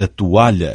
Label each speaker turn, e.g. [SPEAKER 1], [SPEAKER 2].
[SPEAKER 1] a toalha